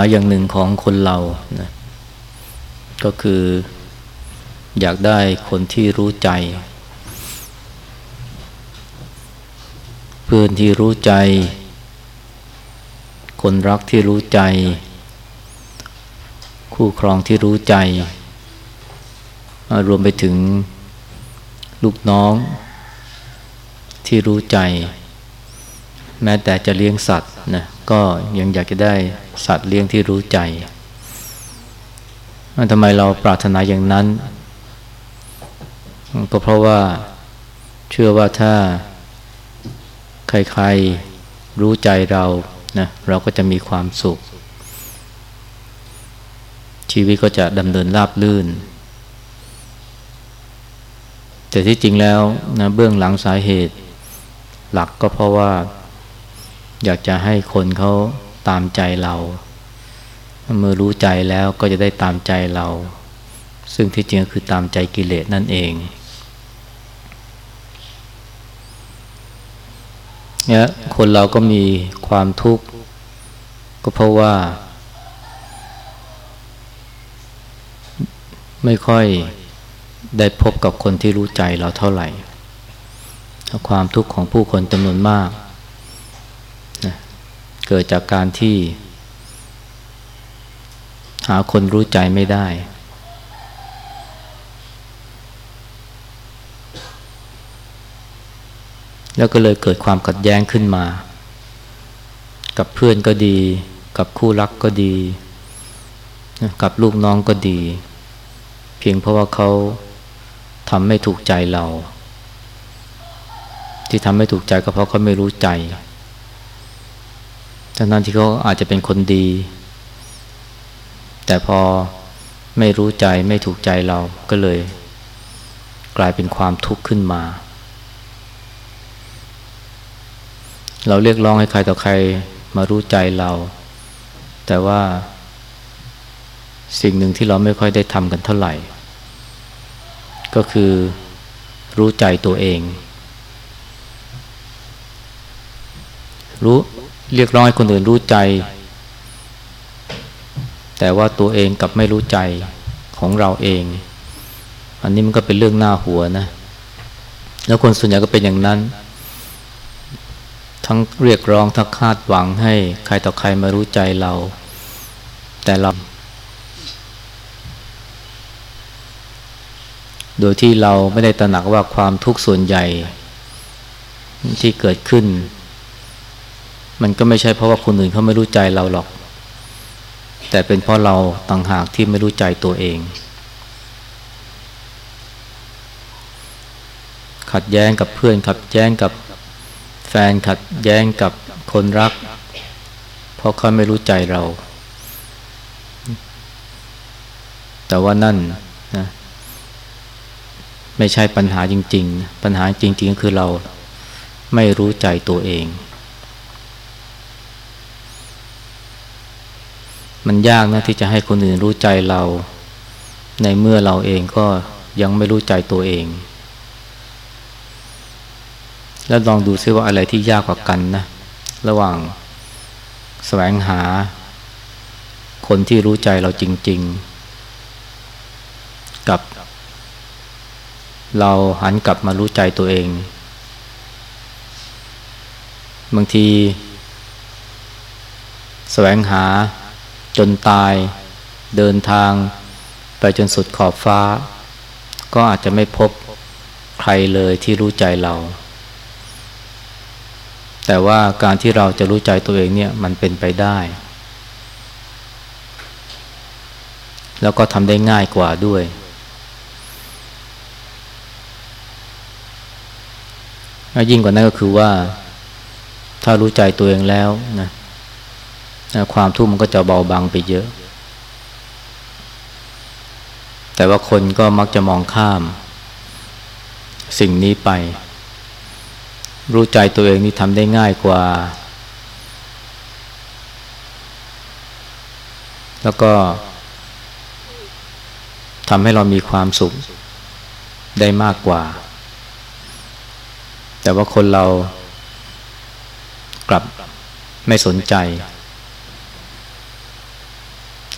าอย่างหนึ่งของคนเรานะก็คืออยากได้คนที่รู้ใจ เพื่อนที่รู้ใจ คนรักที่รู้ใจ คู่ครองที่รู้ใจ รวมไปถึงลูกน้องที่รู้ใจ แม้แต่จะเลี้ยงสัตว์นะ ก็ยังอยากจะได้สัตว์เลี้ยงที่รู้ใจทำไมเราปรารถนาอย่างนั้น ก็เพราะว่าเชื่อว่าถ้าใครๆรู้ใจเรานะเราก็จะมีความสุข ชีวิตก็จะดำเนินราบลื่น แต่ที่จริงแล้วนะเบื้องหลังสาเหตุ หลักก็เพราะว่า อยากจะให้คนเขาตามใจเรา เมื่อรู้ใจแล้วก็จะได้ตามใจเรา ซึ่งที่จริงก็คือตามใจกิเลสนั่นเองเนี่ยคนเราก็มีความทุกข์ ก็เพราะว่า ไม่ค่อยได้พบกับคนที่รู้ใจเราเท่าไหร่ ความทุกข์ของผู้คนจำนวนมาก เกิดจากการที่ หาคนรู้ใจไม่ได้ แล้วก็เลยเกิดความขัดแย้งขึ้นมา กับเพื่อนก็ดี กับคู่รักก็ดี กับลูกน้องก็ดี เพียงเพราะว่าเขาทำไม่ถูกใจเรา ที่ทำไม่ถูกใจก็เพราะเขาไม่รู้ใจ ทั้งนั้นที่เขาอาจจะเป็นคนดี แต่พอไม่รู้ใจไม่ถูกใจเราก็เลย กลายเป็นความทุกข์ขึ้นมา เราเรียกร้องให้ใครต่อใครมารู้ใจเรา แต่ว่าสิ่งหนึ่งที่เราไม่ค่อยได้ทำกันเท่าไหร่ ก็คือรู้ใจตัวเอง รู้ เรียกร้องให้คนอื่นรู้ใจ แต่ว่าตัวเองกับไม่รู้ใจของเราเอง อันนี้มันก็เป็นเรื่องหน้าหัวนะ แล้วคนส่วนใหญ่ก็เป็นอย่างนั้น ทั้งเรียกร้องทั้งคาดหวังให้ใครต่อใครมารู้ใจเรา แต่เรา โดยที่เราไม่ได้ตระหนักว่าความทุกข์ส่วนใหญ่ที่เกิดขึ้น มันก็ไม่ใช่เพราะว่าคนอื่นเขาไม่รู้ใจเราหรอก แต่เป็นเพราะเราต่างหากที่ไม่รู้ใจตัวเอง ขัดแย้งกับเพื่อนขัดแย้งกับแฟนขัดแย้งกับคนรัก เพราะเขาไม่รู้ใจเรา แต่ว่านั่นนะไม่ใช่ปัญหาจริง ๆ ปัญหาจริงๆคือเราไม่รู้ใจตัวเอง มันยากนะที่จะให้คนอื่นรู้ใจเรา ในเมื่อเราเองก็ยังไม่รู้ใจตัวเอง แล้วลองดูซิว่าอะไรที่ยากกว่ากันนะ ระหว่างแสวงหา คนที่รู้ใจเราจริง ๆ กับ เราหันกลับมารู้ใจตัวเอง บางที แสวงหา จนตายเดินทางไปจนสุดขอบฟ้า ก็อาจจะไม่พบใครเลยที่รู้ใจเรา แต่ว่าการที่เราจะรู้ใจตัวเองเนี่ยมันเป็นไปได้ แล้วก็ทำได้ง่ายกว่าด้วย ยิ่งกว่านั้นก็คือว่า ถ้ารู้ใจตัวเองแล้วนะ ความทุกข์มันก็จะเบาบางไปเยอะ แต่ว่าคนก็มักจะมองข้าม สิ่งนี้ไป รู้ใจตัวเองนี่ทำได้ง่ายกว่า แล้วก็ทำให้เรามีความสุขได้มากกว่า แต่ว่าคนเรากลับไม่สนใจ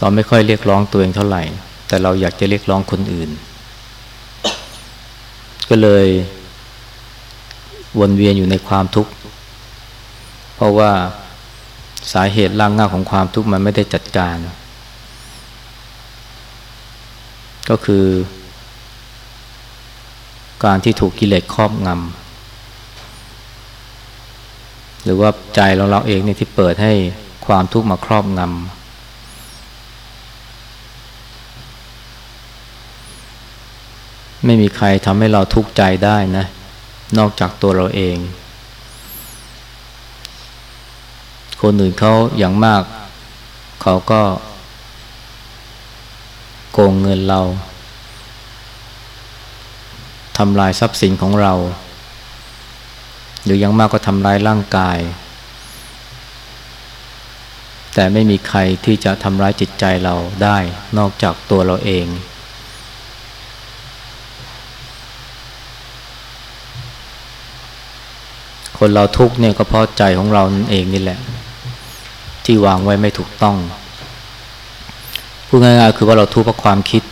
เราไม่ค่อยเรียกร้องตัวเองเท่าไหร่ แต่เราอยากจะเรียกร้องคนอื่น ก็เลยวนเวียนอยู่ในความทุกข์ เพราะว่าสาเหตุล่างง่าของความทุกข์มันไม่ได้จัดการ ก็คือ การที่ถูกกิเลสครอบงำหรือว่าใจเราเราเองเนี่ยที่เปิดให้ความทุกข์มาครอบงำ ไม่มีใครทำให้เราทุกข์ใจได้นะ นอกจากตัวเราเอง คนอื่นเขาอย่างมาก เขาก็ โกงเงินเราทำลายทรัพย์สินของเรา หรือยังมากก็ทำลายร่างกาย แต่ไม่มีใครที่จะทำร้ายจิตใจเราได้ นอกจากตัวเราเอง คนเราทุกเนี่ยก็เพราะใจของเราเองนี่แหละ ที่วางไว้ไม่ถูกต้องพูดง่ายๆคือว่าเราทุกข์เพราะความคิด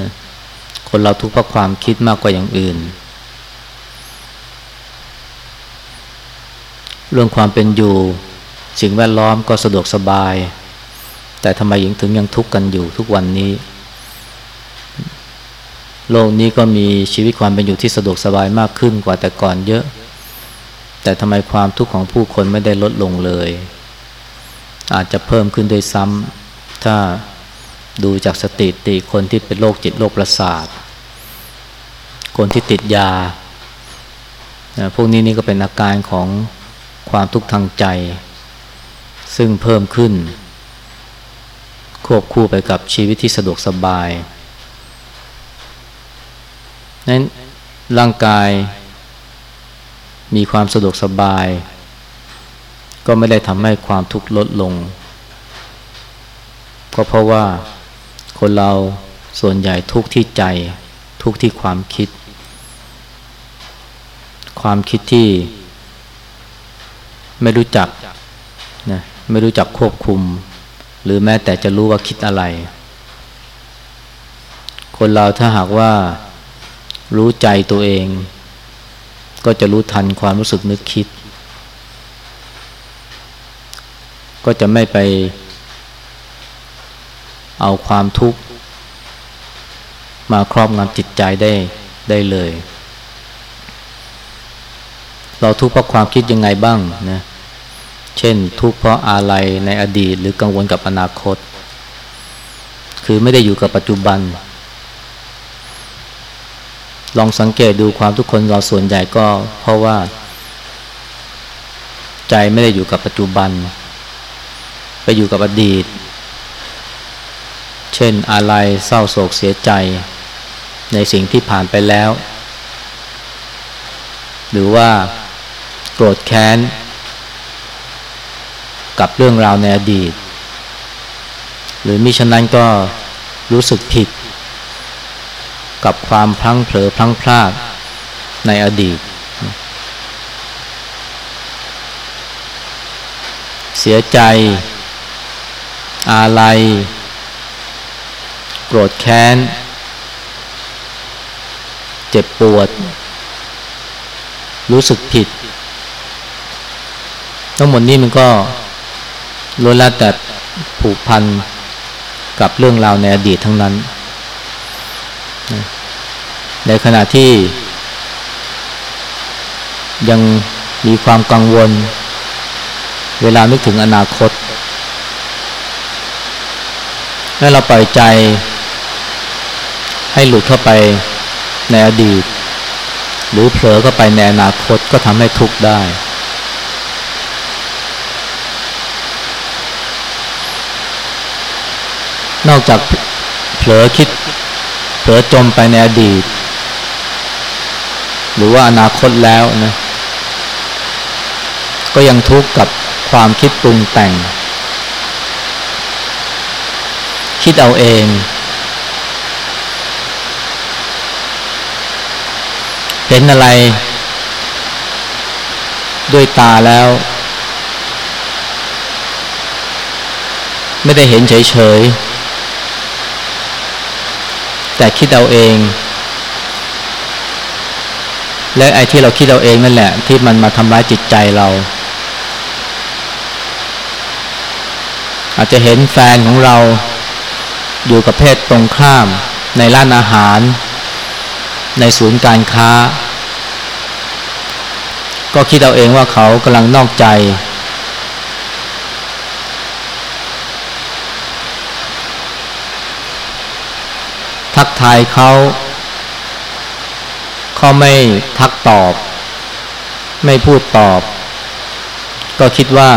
นะคนเราทุกข์เพราะความคิดมากกว่าอย่างอื่น เรื่องความเป็นอยู่ สิ่งแวดล้อมก็สะดวกสบาย แต่ทำไมยังถึงยังทุกข์กันอยู่ทุกวันนี้ โลกนี้ก็มีชีวิตความเป็นอยู่ที่สะดวกสบายมากขึ้นกว่าแต่ก่อนเยอะ แต่ทำไมความทุกข์ของผู้คนไม่ได้ลดลงเลย อาจจะเพิ่มขึ้นโดยซ้ำถ้าดูจากสติติคนที่เป็นโรคจิตโรคประสาท คนที่ติดยา พวกนี้นี่ก็เป็นอาการของความทุกข์ทางใจ ซึ่งเพิ่มขึ้น ควบคู่ไปกับชีวิตที่สะดวกสบายนั้นร่างกาย มีความสะดวกสบาย ก็ไม่ได้ทำให้ความทุกข์ลดลง ก็เพราะว่าคนเราส่วนใหญ่ทุกข์ที่ใจ ทุกข์ที่ความคิด ความคิดที่ไม่รู้จักนะไม่รู้จักควบคุม หรือแม้แต่จะรู้ว่าคิดอะไร คนเราถ้าหากว่ารู้ใจตัวเอง ก็จะรู้ทันความรู้สึกนึกคิด ก็จะไม่ไปเอาความทุกข์ มาครอบงำจิตใจได้ได้เลย เราทุกข์เพราะความคิดยังไงบ้างนะเช่น ทุกข์เพราะอาลัยในอดีตหรือกังวลกับอนาคต คือไม่ได้อยู่กับปัจจุบัน ลองสังเกตดูความทุกคนเราส่วนใหญ่ก็เพราะว่า ใจไม่ได้อยู่กับปัจจุบัน ไปอยู่กับอดีต เช่นอะไรเศร้าโศกเสียใจ ในสิ่งที่ผ่านไปแล้ว หรือว่าโกรธแค้น กับเรื่องราวในอดีต หรือมิฉะนั้นก็รู้สึกผิด กับความพลั้งเผลอพลั้งพลาดในอดีต เสียใจ อาลัย โกรธแค้น เจ็บปวด รู้สึกผิด ทั้งหมดนี้มันก็ล้วนแล้วแต่ผูกพันกับเรื่องราวในอดีตทั้งนั้น ในขณะที่ ยังมีความกังวล เวลานึกถึงอนาคตให้เราปล่อยใจ ให้หลุดเข้าไปในอดีต หรือเผลอเข้าไปในอนาคตก็ทำให้ทุกข์ได้นอกจากเผลอคิด ผลอจมไปในอดีต หรือว่าอนาคตแล้วนะก็ยังทุกข์กับความคิดปรุงแต่ง คิดเอาเอง เห็นอะไร ด้วยตาแล้ว ไม่ได้เห็นเฉยๆ แต่คิดเอาเอง และไอ้ที่เราคิดเอาเองนั่นแหละ ที่มันมาทำร้ายจิตใจเรา อาจจะเห็นแฟนของเราอยู่กับเพศตรงข้าม ในร้านอาหาร ในศูนย์การค้า ก็คิดเอาเองว่าเขากำลังนอกใจ ทักทายเขาเขาไม่ทักตอบ ไม่พูดตอบ ก็คิดว่า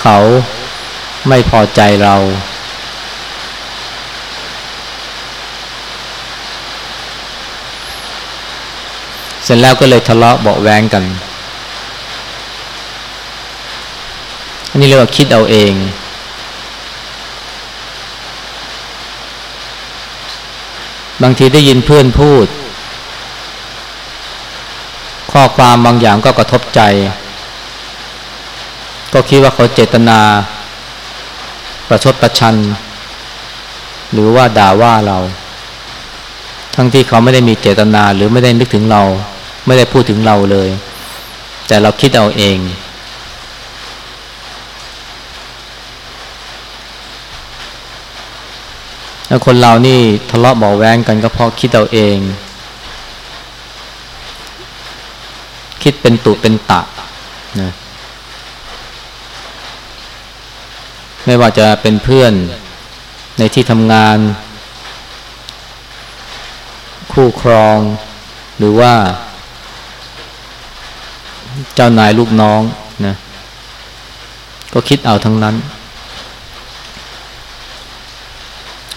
เขาไม่พอใจเรา เสร็จแล้วก็เลยทะเลาะเบาแวงกัน อันนี้เรียกว่าคิดเอาเอง บางทีได้ยินเพื่อนพูด ข้อความบางอย่างก็กระทบใจ ก็คิดว่าเขาเจตนา ประชดประชัน หรือว่าด่าว่าเรา ทั้งที่เขาไม่ได้มีเจตนาหรือไม่ได้นึกถึงเรา ไม่ได้พูดถึงเราเลย แต่เราคิดเอาเอง แล้วคนเรานี่ทะเลาะเบาแวงกันก็เพราะคิดเอาเอง คิดเป็นตุเป็นตะนะไม่ว่าจะเป็นเพื่อนในที่ทำงาน คู่ครอง หรือว่า เจ้านายลูกน้องนะก็คิดเอาทั้งนั้น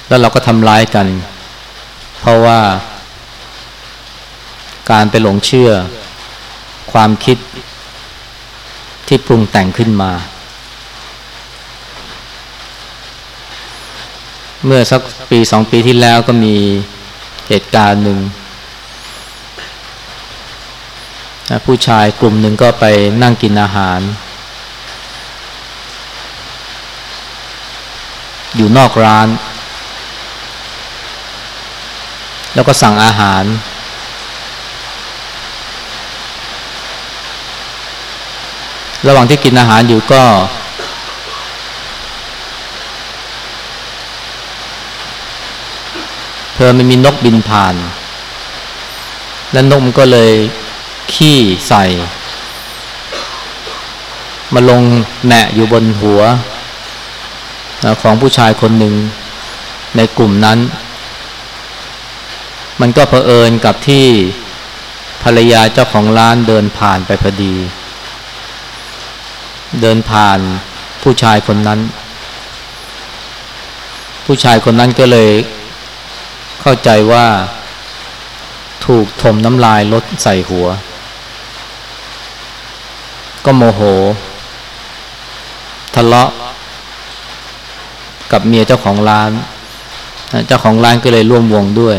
แล้วเราก็ทำร้ายกัน เพราะว่า การไปหลงเชื่อ ความคิดที่ปรุงแต่งขึ้นมา เมื่อสักปีสองปีที่แล้วก็มีเหตุการณ์หนึ่งผู้ชายกลุ่มหนึ่งก็ไปนั่งกินอาหาร อยู่นอกร้าน แล้วก็สั่งอาหาร ระหว่างที่กินอาหารอยู่ก็เพอไม่มีนกบินผ่าน แล้วนกมันก็เลยขี้ใส่ มาลงแหนะอยู่บนหัวของผู้ชายคนหนึ่งในกลุ่มนั้น มันก็เผอิญกับที่ภรรยาเจ้าของร้านเดินผ่านไปพอดี เดินผ่านผู้ชายคนนั้น ผู้ชายคนนั้นก็เลยเข้าใจว่า ถูกถมน้ำลายลดใส่หัว ก็โมโห ทะเลาะ กับเมียเจ้าของร้าน เจ้าของร้านก็เลยร่วมวงด้วย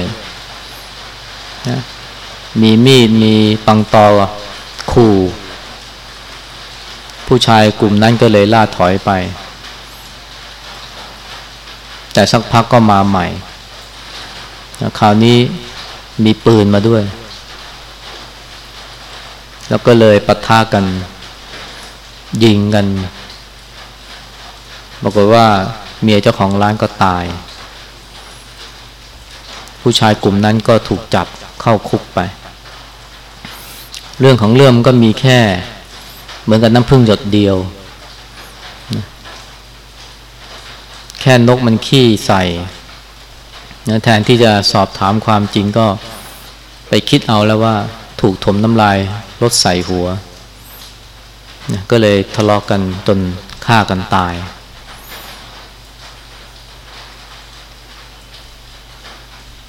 มีมีดมีปังตอขู่ ผู้ชายกลุ่มนั้นก็เลยล่าถอยไป แต่สักพักก็มาใหม่คราวนี้มีปืนมาด้วย แล้วก็เลยปะทะกัน ยิงกันบอกว่าเมียเจ้าของร้านก็ตาย ผู้ชายกลุ่มนั้นก็ถูกจับ เข้าคุกไป เรื่องของเรื่องก็มีแค่เหมือนกับน้ำพึ่งหยดเดียว แค่นกมันขี้ใส่แทนที่จะสอบถามความจริงก็ไปคิดเอาแล้วว่าถูกถมน้ำลายรถใส่หัว ก็เลยทะเลาะกกันจนฆ่ากันตาย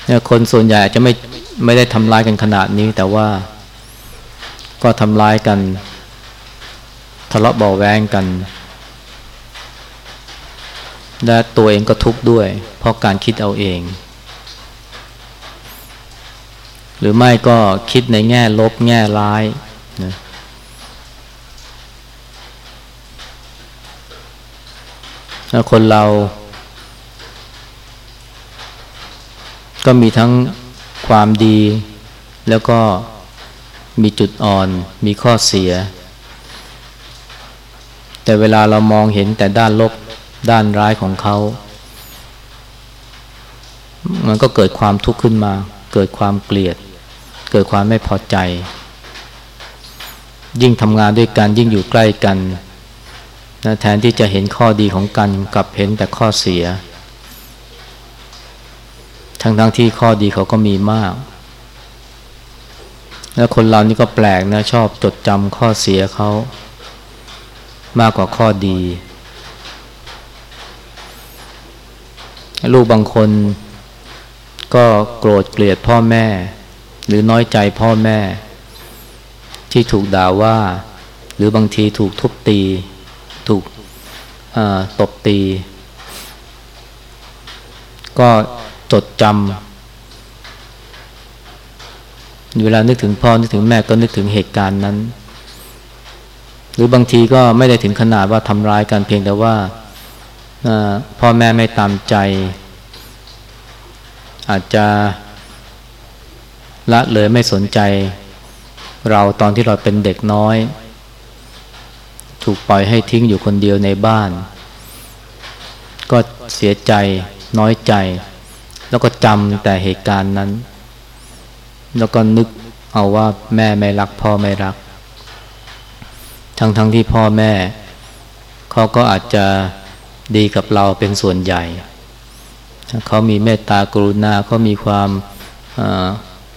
เนี่ยคนส่วนใหญ่จะไม่ ไม่ได้ทำร้ายกันขนาดนี้ แต่ว่าก็ทำร้ายกันทะเลาะเบาแวงกัน และตัวเองก็ทุกข์ด้วย เพราะการคิดเอาเอง หรือไม่ก็คิดในแง่ลบแง่ร้ายนะคนเรา ก็มีทั้ง ความดี แล้วก็มีจุดอ่อน มีข้อเสีย แต่เวลาเรามองเห็นแต่ด้านลบด้านร้ายของเขา มันก็เกิดความทุกข์ขึ้นมา เกิดความเกลียด เกิดความไม่พอใจ ยิ่งทำงานด้วยกัน ยิ่งอยู่ใกล้กันนะแทนที่จะเห็นข้อดีของกันกับเห็นแต่ข้อเสีย ทั้งทั้งที่ข้อดีเขาก็มีมาก แล้วคนเรานี่ก็แปลกนะชอบจดจำข้อเสียเขามากกว่าข้อดี ลูกบางคนก็โกรธเกลียดพ่อแม่ หรือน้อยใจพ่อแม่ ที่ถูกด่าว่า หรือบางทีถูกทุบตี ถูกตบตี ก็ จดจำเวลานึกถึงพ่อนึกถึงแม่ก็นึกถึงเหตุการณ์นั้น หรือบางทีก็ไม่ได้ถึงขนาดว่าทำร้ายกันเพียงแต่ว่าพ่อแม่ไม่ตามใจ อาจจะละเลยไม่สนใจ เราตอนที่เราเป็นเด็กน้อย ถูกปล่อยให้ทิ้งอยู่คนเดียวในบ้าน ก็เสียใจน้อยใจ แล้วก็จำแต่เหตุการณ์นั้น แล้วก็นึกเอาว่าแม่ไม่รัก พ่อไม่รัก ทั้งทั้งที่พ่อแม่ เขาก็อาจจะดีกับเราเป็นส่วนใหญ่ เขามีเมตตากรุณาเขามีความ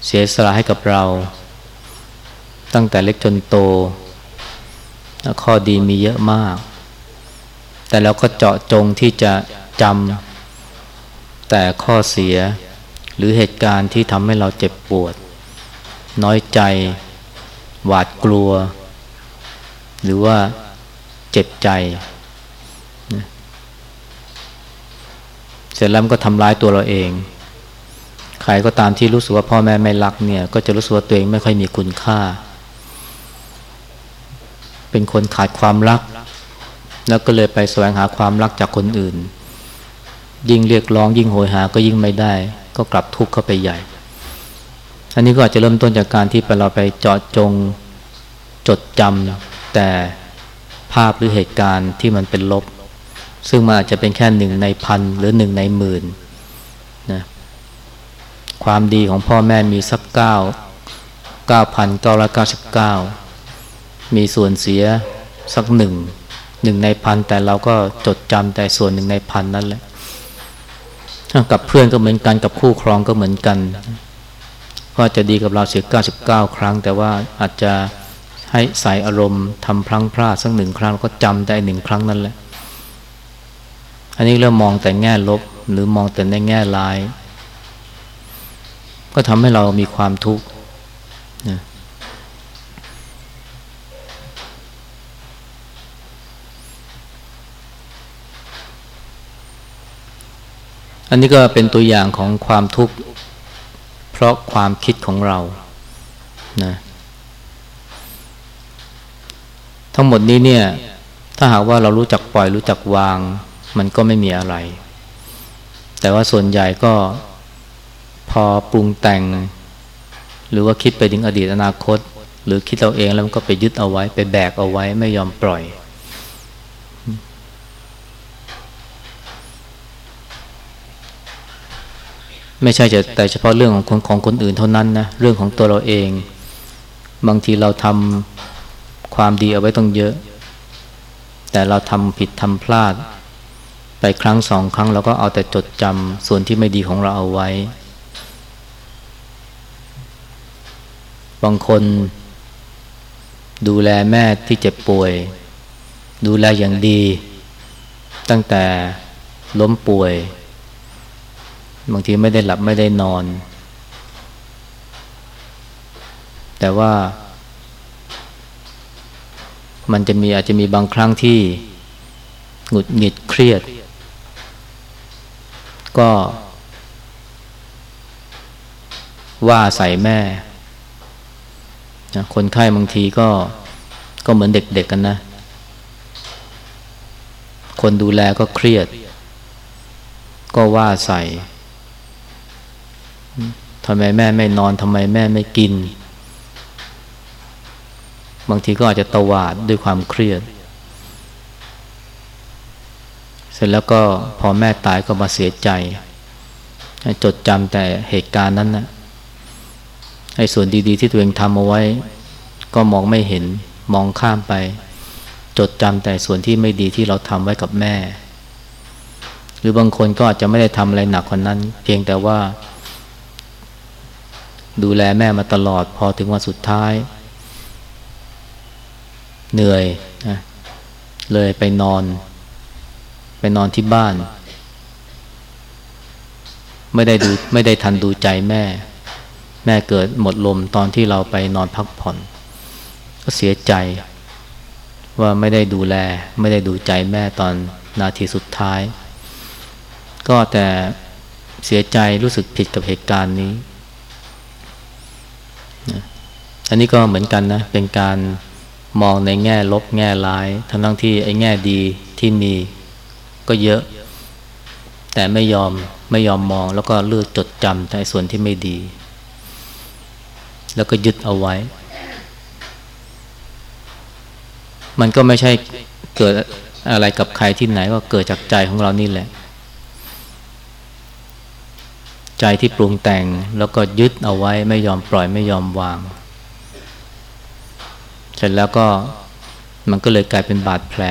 เสียสละให้กับเรา ตั้งแต่เล็กจนโต ข้อดีมีเยอะมาก แต่เราก็เจาะจงที่จะจำ แต่ข้อเสีย หรือเหตุการณ์ที่ทำให้เราเจ็บปวด น้อยใจ หวาดกลัว หรือว่าเจ็บใจ เสร็จแล้วก็ทำร้ายตัวเราเอง ใครก็ตามที่รู้สึกว่าพ่อแม่ไม่รักเนี่ย ก็จะรู้สึกว่าตัวเองไม่ค่อยมีคุณค่า เป็นคนขาดความรัก แล้วก็เลยไปแสวงหาความรักจากคนอื่น ยิ่งเรียกร้อง ยิ่งโหยหาก็ยิ่งไม่ได้ ก็กลับทุกข์เข้าไปใหญ่ อันนี้ก็อาจจะเริ่มต้นจากการที่เราไปเจาะจงจดจำแต่ภาพหรือเหตุการณ์ที่มันเป็นลบ ซึ่งมันอาจจะเป็นแค่หนึ่งในพันหรือหนึ่งในหมื่นนะความดีของพ่อแม่มีสักเก้าเก้าพันเก้าร้อยเก้าสิบเก้ามีส่วนเสียสักหนึ่งหนึ่งในพันแต่เราก็จดจำแต่ส่วนหนึ่งในพันนั่นแหละ กับเพื่อนก็เหมือนกันกับคู่ครองก็เหมือนกันก็จะดีกับเราเสียเก้าสิบเก้าครั้ง แต่ว่าอาจจะให้ใส่อารมณ์ทำพลั้งพลาดสักหนึ่งครั้งก็จำได้หนึ่งครั้งนั่นแหละ อันนี้เรามมองแต่แง่ลบหรือมองแต่ในแง่ร้าย ก็ทำให้เรามีความทุกข์ อันนี้ก็เป็นตัวอย่างของความทุกข์เพราะความคิดของเรานะทั้งหมดนี้เนี่ย ถ้าหากว่าเรารู้จักปล่อยรู้จักวาง มันก็ไม่มีอะไร แต่ว่าส่วนใหญ่ก็พอปรุงแต่ง หรือว่าคิดไปถึงอดีตอนาคต หรือคิดเราเองแล้วมันก็ไปยึดเอาไว้ ไปแบกเอาไว้ไม่ยอมปล่อย ไม่ใช่จะแต่เฉพาะเรื่องของคนของคนอื่นเท่านั้นนะเรื่องของตัวเราเอง บางทีเราทำความดีเอาไว้ต้องเยอะ แต่เราทำผิดทำพลาด ไปครั้งสองครั้งเราก็เอาแต่จดจำส่วนที่ไม่ดีของเราเอาไว้ บางคนดูแลแม่ที่เจ็บป่วย ดูแลอย่างดี ตั้งแต่ล้มป่วย บางทีไม่ได้หลับไม่ได้นอน แต่ว่า มันจะมีอาจจะมีบางครั้งที่หงุดหงิดเครียด ก็ ว่าใส่แม่นะคนไข้บางทีก็ก็เหมือนเด็กๆกกันนะ คนดูแลก็เครียด ก็ว่าใส่ ทำไมแม่ไม่นอนทำไมแม่ไม่กิน บางทีก็อาจจะตวาดด้วยความเครียด เสร็จแล้วก็พอแม่ตายก็มาเสียใจ จดจำแต่เหตุการณ์นั้นนะไอ้ส่วนดีๆที่ตัวเองทำเอาไว้ ก็มองไม่เห็นมองข้ามไป จดจำแต่ส่วนที่ไม่ดีที่เราทำไว้กับแม่ หรือบางคนก็อาจจะไม่ได้ทำอะไรหนักกว่านั้น เพียงแต่ว่า ดูแลแม่มาตลอด พอถึงวันสุดท้าย เหนื่อยนะเลยไปนอน ไปนอนที่บ้าน ไม่ได้ดูไม่ได้ทันดูใจแม่ แม่เกิดหมดลมตอนที่เราไปนอนพักผ่อน ก็เสียใจว่าไม่ได้ดูแล ไม่ได้ดูใจแม่ตอนนาทีสุดท้าย ก็แต่เสียใจรู้สึกผิดกับเหตุการณ์นี้ อันนี้ก็เหมือนกันนะ เป็นการมองในแง่ลบแง่ร้ายทั้งทั้งที่ไอ้แง่ดีที่มีก็เยอะ แต่ไม่ยอมไม่ยอมมองแล้วก็เลือกจดจำในส่วนที่ไม่ดี แล้วก็ยึดเอาไว้ มันก็ไม่ใช่เกิดอะไรกับใครที่ไหนก็เกิดจากใจของเรานี่แหละ ใจที่ปรุงแต่งแล้วก็ยึดเอาไว้ไม่ยอมปล่อยไม่ยอมวาง สร็จแล้วก็มันก็เลยกลายเป็นบาดแผล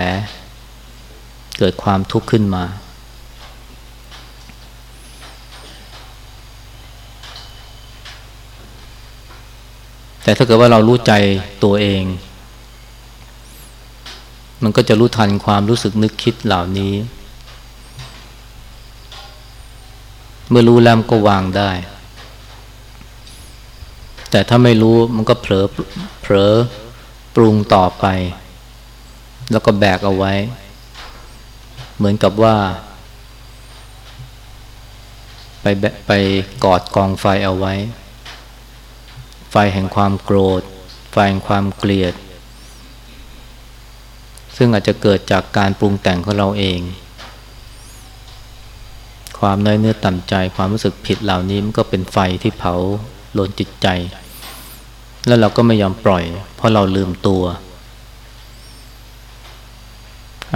เกิดความทุกข์ขึ้นมา แต่ถ้าเกิดว่าเรารู้ใจตัวเอง มันก็จะรู้ทันความรู้สึกนึกคิดเหล่านี้ เมื่อรู้แล้วก็วางได้ แต่ถ้าไม่รู้มันก็เผลอเผลอ ปรุงต่อไป แล้วก็แบกเอาไว้ เหมือนกับว่า ไปไปกอดกองไฟเอาไว้ ไฟแห่งความโกรธ ไฟแห่งความเกลียด ซึ่งอาจจะเกิดจากการปรุงแต่งของเราเอง ความน้อยเนื้อต่ำใจความรู้สึกผิดเหล่านี้มันก็เป็นไฟที่เผาลนจิตใจ แล้วเราก็ไม่ยอมปล่อย เพราะเราลืมตัว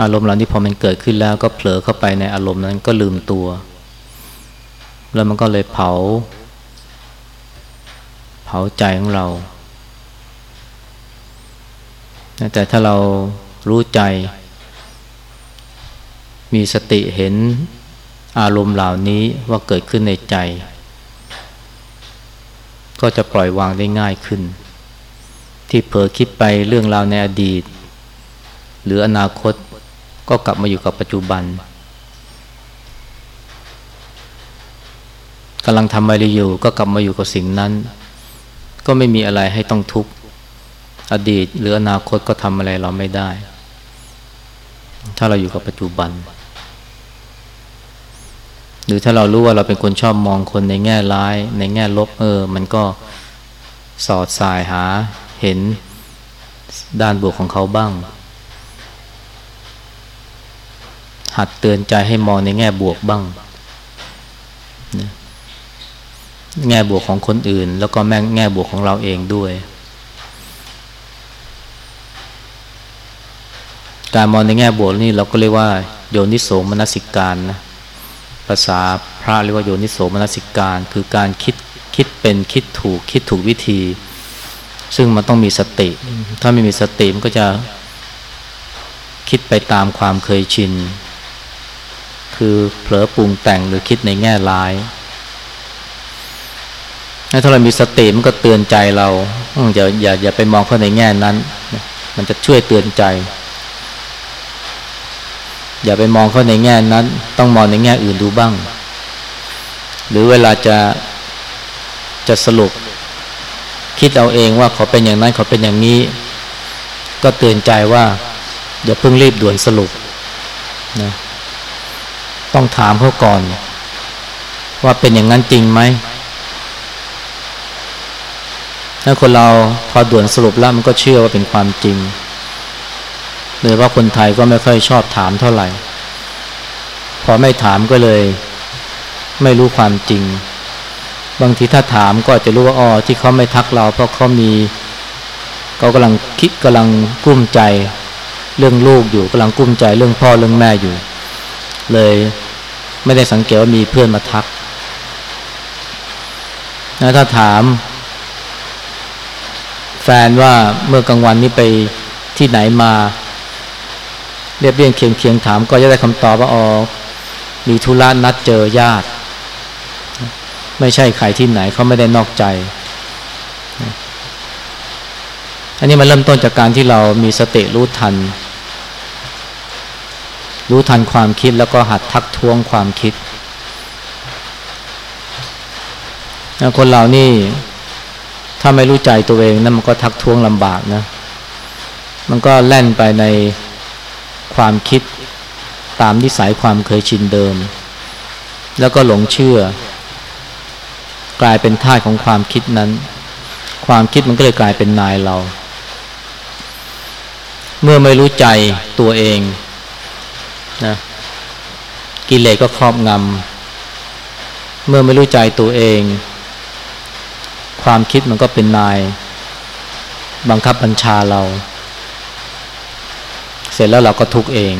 อารมณ์เหล่านี้พอมันเกิดขึ้นแล้วก็เผลอเข้าไปในอารมณ์นั้นก็ลืมตัว แล้วมันก็เลยเผา เผาใจของเรา แต่ถ้าเรารู้ใจ มีสติเห็นอารมณ์เหล่านี้ว่าเกิดขึ้นในใจ ก็จะปล่อยวางได้ง่ายขึ้น ที่เผลอคิดไปเรื่องราวในอดีต หรืออนาคตก็กลับมาอยู่กับปัจจุบันกำลังทำอะไรอยู่ก็กลับมาอยู่กับสิ่งนั้น ก็ไม่มีอะไรให้ต้องทุกข์อดีต หรืออนาคตก็ทำอะไรเราไม่ได้ ถ้าเราอยู่กับปัจจุบัน หรือถ้าเรารู้ว่าเราเป็นคนชอบมองคนในแง่ร้าย ในแง่ลบเออ มันก็สอดสายหาเห็นด้านบวกของเขาบ้าง หัดเตือนใจให้มองในแง่บวกบ้างนะแง่บวกของคนอื่น แล้วก็แม่แง่บวกของเราเองด้วย การมองในแง่บวกนี่เราก็เรียกว่า โยนิโสมนสิการนะ ภาษาพระเรียกว่าโยนิโสมนสิการ คือการคิดคิดเป็นคิดถูกคิดถูกวิธี ซึ่งมันต้องมีสติ ถ้าไม่มีสติมันก็จะคิดไปตามความเคยชิน คือเผลอปรุงแต่งหรือคิดในแง่ร้ายถ้าเรามีสติมันก็เตือนใจเราอย่าอย่าอย่าไปมองเข้าในแง่นั้น มันจะช่วยเตือนใจ อย่าไปมองเขาในแง่นั้น ต้องมองในแง่อื่นดูบ้าง หรือเวลาจะจะสรุป คิดเอาเองว่าเขาเป็นอย่างนั้นเขาเป็นอย่างนี้ ก็เตือนใจว่า อย่าเพิ่งรีบด่วนสรุปนะต้องถามเขาก่อน ว่าเป็นอย่างนั้นจริงไหมถ้าคนเราพอด่วนสรุปแล้วมันก็เชื่อว่าเป็นความจริง ดยว่าคนไทยก็ไม่ค่อยชอบถามเท่าไหร่ พอไม่ถามก็เลย ไม่รู้ความจริง บางทีถ้าถามก็จะรู้ว่าอ๋อที่เขาไม่ทักเรา เพราะเขามีเขากำลังคิดกำลังกุ้มใจเรื่องลูกอยู่กำลังกุ้มใจเรื่องพ่อเรื่องแม่อยู่ เลยไม่ได้สังเกตว่ามีเพื่อนมาทักนะถ้าถาม แฟนว่าเมื่อกลางวันนี้ไปที่ไหนมา เรียบเรียงเคียงเคียงถามก็จะได้คำตอบว่าอ๋อมีธุระนัดเจอญาติ ไม่ใช่ใครที่ไหนเขาไม่ได้นอกใจ อันนี้มันเริ่มต้นจากการที่เรามีสติรู้ทัน รู้ทันความคิดแล้วก็หัดทักท้วงความคิด คนเรานี่ถ้าไม่รู้ใจตัวเองนะั้นมันก็ทักท้วงลำบากนะ มันก็แล่นไปใน ความคิดตามนิสัยความเคยชินเดิม แล้วก็หลงเชื่อ กลายเป็นท่าของความคิดนั้น ความคิดมันก็เลยกลายเป็นนายเรา เมื่อไม่รู้ใจตัวเองนะกิเลสก็ครอบงำเมื่อไม่รู้ใจตัวเอง ความคิดมันก็เป็นนาย บังคับบัญชาเรา เสร็จแล้วเราก็ทุกข์เอง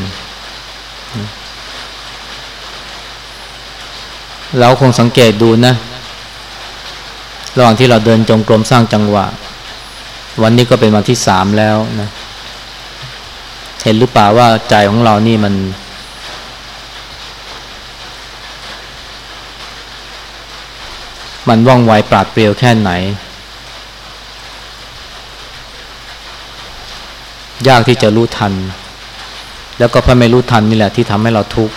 เราคงสังเกตดูนะ ระหว่างที่เราเดินจงกรมสร้างจังหวะ วันนี้ก็เป็นวันที่สามแล้วนะ เห็นหรือเปล่าว่าใจของเรานี่มัน มันว่องไวปราดเปรียวแค่ไหนยากที่จะรู้ทัน แล้วก็พระไม่รู้ทันนี่แหละที่ทำให้เราทุกข์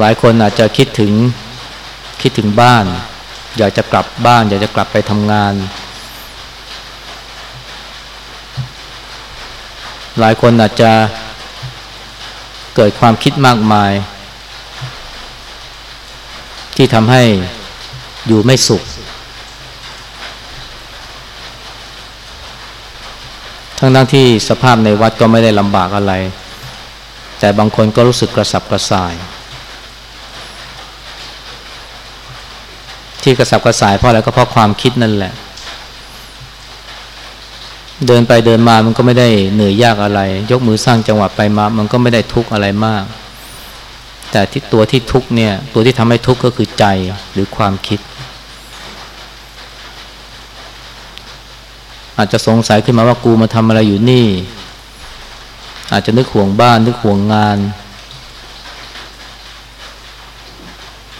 หลายคนอาจจะคิดถึงคิดถึงบ้าน อยากจะกลับบ้าน อยากจะกลับไปทำงาน หลายคนอาจจะเกิดความคิดมากมาย ที่ทำให้อยู่ไม่สุข ทั้งนั้นที่สภาพในวัดก็ไม่ได้ลำบากอะไร แต่บางคนก็รู้สึกกระสับกระส่าย ที่กระสับกระส่ายเพราะอะไรก็เพราะความคิดนั่นแหละ เดินไปเดินมามันก็ไม่ได้เหนื่อยยากอะไร ยกมือสร้างจังหวะไปมา มันก็ไม่ได้ทุกข์อะไรมาก แต่ที่ตัวที่ทุกเนี่ย ตัวที่ทำให้ทุกข์ก็คือใจหรือความคิด อาจจะสงสัยขึ้นมาว่ากูมาทำอะไรอยู่นี่ อาจจะนึกห่วงบ้าน นึกห่วงงาน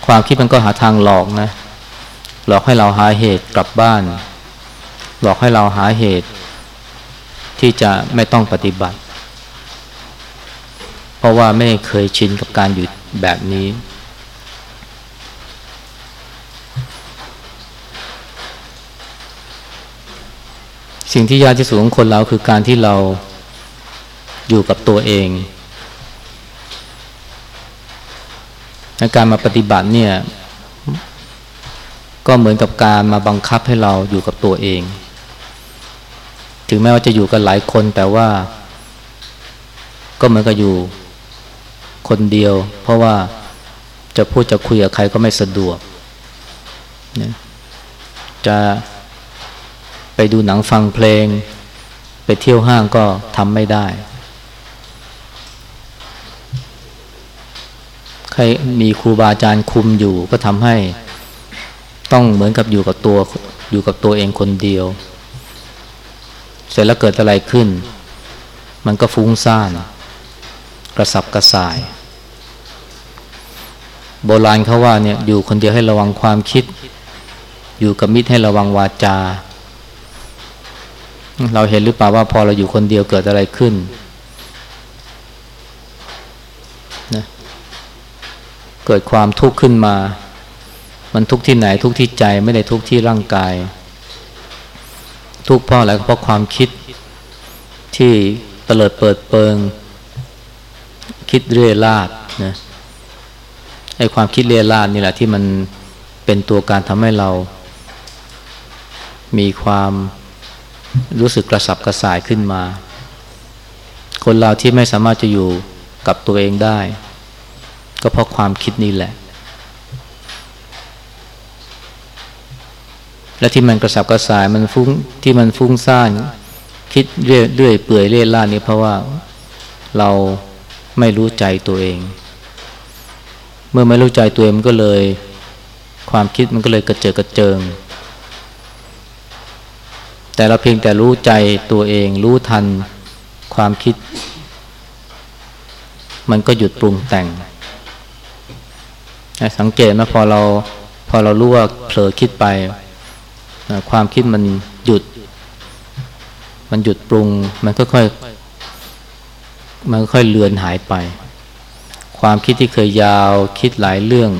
ความคิดมันก็หาทางหลอกนะ หลอกให้เราหาเหตุกลับบ้าน หลอกให้เราหาเหตุ ที่จะไม่ต้องปฏิบัติ เพราะว่าไม่เคยชินกับการหยุดแบบนี้ สิ่งที่ยากที่สุดของคนเราคือการที่เราอยู่กับตัวเองในการมาปฏิบัติเนี่ย ก็เหมือนกับการมาบังคับให้เราอยู่กับตัวเอง ถึงแม้ว่าจะอยู่กันหลายคนแต่ว่า ก็เหมือนกับอยู่คนเดียว เพราะว่าจะพูดจะคุยกับใครก็ไม่สะดวกนะจะ ไปดูหนังฟังเพลง ไปเที่ยวห้างก็ทำไม่ได้ ใครมีครูบาอาจารย์คุมอยู่ก็ทำให้ต้องเหมือนกับอยู่กับตัวอยู่กับตัวเองคนเดียว เสร็จแล้วเกิดอะไรขึ้น มันก็ฟุ้งซ่านกระสับกระส่าย โบราณเขาว่าเนี่ยอยู่คนเดียวให้ระวังความคิด อยู่กับมิตรให้ระวังวาจา เราเห็นหรือเปล่าว่าพอเราอยู่คนเดียวเกิดอะไรขึ้นนะเกิดความทุกข์ขึ้นมา มันทุกข์ที่ไหนทุกข์ที่ใจไม่ได้ทุกข์ที่ร่างกาย ทุกข์เพราะอะไรเพราะความคิดที่เตลิดเปิดเปิง คิดเรื่อยลาดนะไอ้ความคิดเรื่อยลาดนี่แหละที่มันเป็นตัวการทำให้เรา มีความ รู้สึกกระสับกระส่ายขึ้นมา คนเราที่ไม่สามารถจะอยู่กับตัวเองได้ ก็เพราะความคิดนี่แหละ และที่มันกระสับกระส่ายมันฟุ้งที่มันฟุ้งซ่านคิดเรื่อยเรื่อยเปื่อยเรื่อยล่านี้เพราะว่าเราไม่รู้ใจตัวเอง เมื่อไม่รู้ใจตัวเองก็เลย ความคิดมันก็เลยกระเจิดกระเจิง แต่เราเพียงแต่รู้ใจตัวเอง รู้ทันความคิด มันก็หยุดปรุงแต่ง สังเกตไหมพอเราพอเรารู้ว่าเผลอคิดไป ความคิดมันหยุด มันหยุดปรุง มันก็ค่อยมันค่อยเลือนหายไป ความคิดที่เคยยาวคิดหลายเรื่อง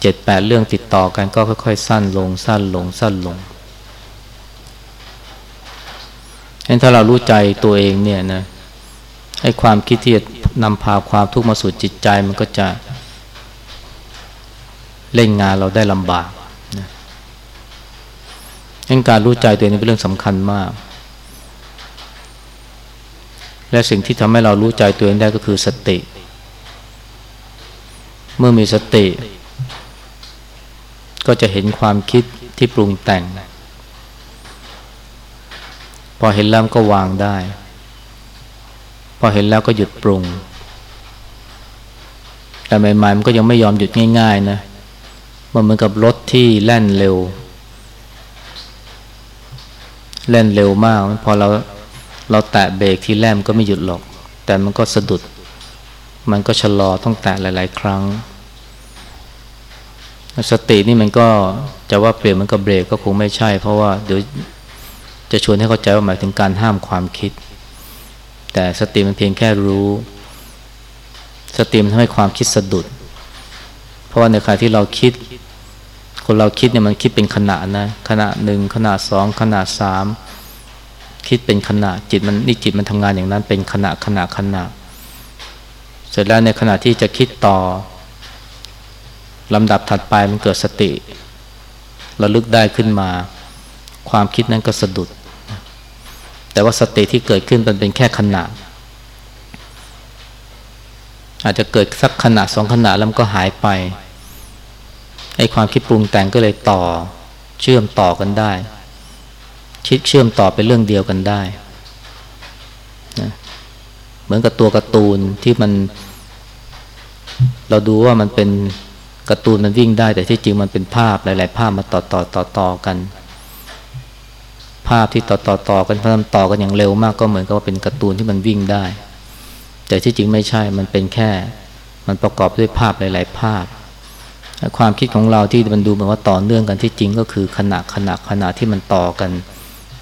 เจ็ดแปดเรื่องติดต่อกันก็ค่อย ๆ สั้นลงสั้นลงสั้นลง เห็นถ้าเรารู้ใจตัวเองเนี่ยนะให้ความคิดที่จะนำพาความทุกข์มาสู่จิตใจมันก็จะเล่นงานเราได้ลำบากนะการรู้ใจตัวเองเป็นเรื่องสำคัญมาก และสิ่งที่ทำให้เรารู้ใจตัวเองได้ก็คือสติ เมื่อมีสติ ก็จะเห็นความคิดที่ปรุงแต่ง พอเห็นแล้วก็วางได้ พอเห็นแล้วก็หยุดปรุง แต่ใหม่ๆมันก็ยังไม่ยอมหยุดง่าย ๆ นะ มันเหมือนกับรถที่แล่นเร็ว แล่นเร็วมาก พอเราเราแตะเบรกที่แล่มก็ไม่หยุดหรอก แต่มันก็สะดุด มันก็ชะลอต้องแตะหลาย ๆ ครั้ง สตินี่มันก็จะว่าเปลี่ยนมันก็เบรกก็คงไม่ใช่ เพราะว่าเดี๋ยว จะชวนให้เข้าใจว่าหมายถึงการห้ามความคิด แต่สติมันเพียงแค่รู้ สติมันทำให้ความคิดสะดุด เพราะว่าในขณะที่เราคิด คนเราคิดเนี่ยมันคิดเป็นขณะนะขณะหนึ่งขณะสองขณะสามคิดเป็นขณะจิตมันนี่จิตมันทำงานอย่างนั้นเป็นขณะขณะขณะ เสร็จแล้วในขณะที่จะคิดต่อลำดับถัดไปมันเกิดสติระลึกได้ขึ้นมา ความคิดนั้นก็สะดุด แต่ว่าสติที่เกิดขึ้นมันเป็นแค่ขณะ อาจจะเกิดสักขณะสองขณะแล้วมันก็หายไปไอ้ความคิดปรุงแต่งก็เลยต่อ เชื่อมต่อกันได้คิดเชื่อมต่อเป็นเรื่องเดียวกันได้นะเหมือนกับตัวการ์ตูนที่มัน เราดูว่ามันเป็นการ์ตูนมันวิ่งได้ แต่ที่จริงมันเป็นภาพหลาย ๆ ภาพมาต่อต่อต่อต่อกันาพที่ต่อต่อต่อกันพมันต่อกันอย่างเร็วมากก็เหมือนกับว่าเป็นการ์ตูนที่มันวิ่งได้ แต่ที่จริงไม่ใช่มันเป็นแค่ มันประกอบด้วยภาพหลาย ๆ ภาพ ความคิดของเราที่มันดูเหมือนว่าต่อเนื่องกันที่จริงก็คือขณะขณะขณะที่มันต่อกัน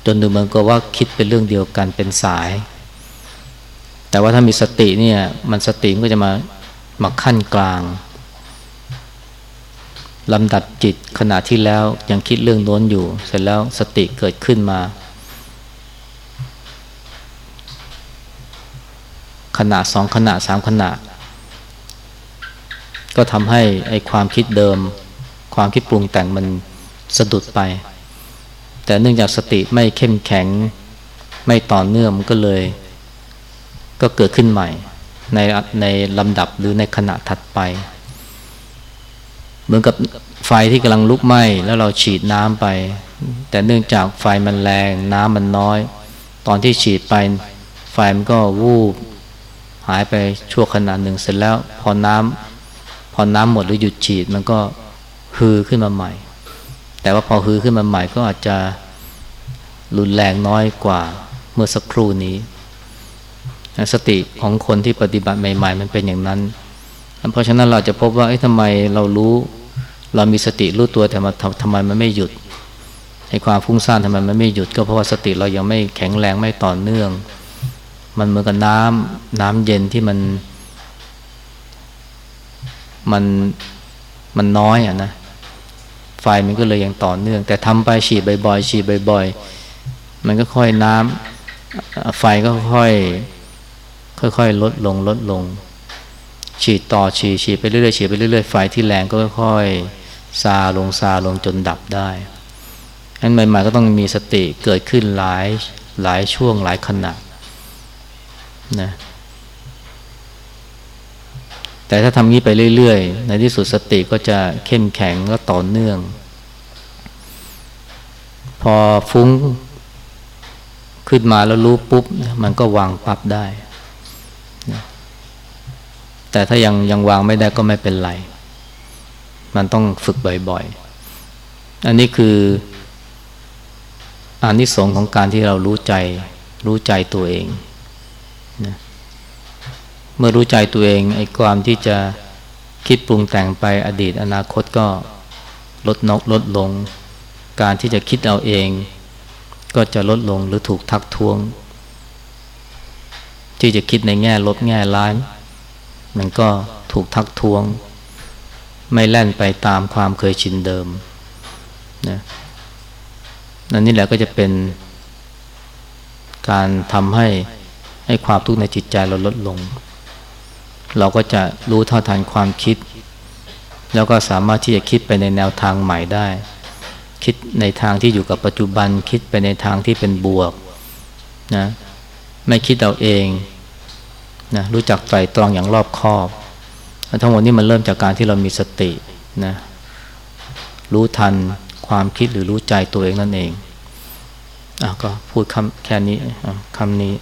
จนดูเหมือนกับว่าคิดเป็นเรื่องเดียวกันเป็นสาย แต่ว่าถ้ามีสติเนี่ยมันสติก็จะมามาขั้นกลาง ลำดับจิตขณะที่แล้วยังคิดเรื่องโน้นอยู่ เสร็จแล้วสติเกิดขึ้นมา ขณะสองขณะสามขณะ ก็ทำให้ไอ้ความคิดเดิม ความคิดปรุงแต่งมันสะดุดไป แต่เนื่องจากสติไม่เข้มแข็งไม่ต่อเนื่องมันก็เลย ก็เกิดขึ้นใหม่ ในในลำดับหรือในขณะถัดไป เหมือนกับไฟที่กำลังลุกไหม้แล้วเราฉีดน้ำไป แต่เนื่องจากไฟมันแรงน้ำมันน้อย ตอนที่ฉีดไปไฟมันก็วูบหายไปชั่วขณะหนึ่งเสร็จแล้ว พอน้ำพอน้ำหมดหรือหยุดฉีดมันก็ฮือขึ้นมาใหม่ แต่ว่าพอฮือขึ้นมาใหม่ก็อาจจะรุนแรงน้อยกว่าเมื่อสักครู่นี้ สติของคนที่ปฏิบัติใหม่ ๆ มันเป็นอย่างนั้น เพราะฉะนั้นเราจะพบว่าทำไมเรารู้ เรามีสติรู้ตัวแต่มาทำไมมันไม่หยุดให้ความฟุ้งซ่านทำไมมันไม่หยุดก็เพราะว่าสติเรายังไม่แข็งแรงไม่ต่อเนื่อง มันเหมือนกับน้ำน้ำเย็นที่มัน มันมันน้อยอะนะไฟมันก็เลยยังต่อเนื่อง แต่ทำไปฉีดบ่อยๆฉีดบ่อยๆมันก็ค่อยน้ำไฟก็ค่อยค่อยๆลดลงลดลง ฉีดต่อฉีดฉีดไปเรื่อยๆฉีดไปเรื่อยๆไฟที่แรงก็ค่อยๆ ซาลงซาลงจนดับได้อันใหม่ๆก็ต้องมีสติเกิดขึ้นหลายหลายช่วงหลายขณะนะแต่ถ้าทำงี้ไปเรื่อยๆ ในที่สุดสติก็จะเข้มแข็งและต่อเนื่อง พอฟุ้งขึ้นมาแล้วรู้ปุ๊บ มันก็วางปั๊บได้ แต่ถ้ายังยังวางไม่ได้ก็ไม่เป็นไร มันต้องฝึกบ่อยๆ อันนี้คืออานิสงส์ของการที่เรารู้ใจ รู้ใจตัวเองนะเมื่อรู้ใจตัวเองไอ้ความที่จะคิดปรุงแต่งไปอดีตอนาคตก็ลดนกลดลง การที่จะคิดเอาเอง ก็จะลดลงหรือถูกทักท้วง ที่จะคิดในแง่ลบแง่ร้าย มันก็ถูกทักท้วง ไม่แล่นไปตามความเคยชินเดิมนะนั่นนี่แหละก็จะเป็นการทำให้ให้ความทุกข์ในจิตใจเราลดลง เราก็จะรู้เท่าทันความคิด แล้วก็สามารถที่จะคิดไปในแนวทางใหม่ได้ คิดในทางที่อยู่กับปัจจุบัน คิดไปในทางที่เป็นบวกนะไม่คิดเอาเองนะรู้จักไตรตรองอย่างรอบคอบ ทั้งหมดนี้มันเริ่มจากการที่เรามีสตินะรู้ทันความคิดหรือรู้ใจตัวเองนั่นเองอะก็พูดคำแค่นี้คำนี้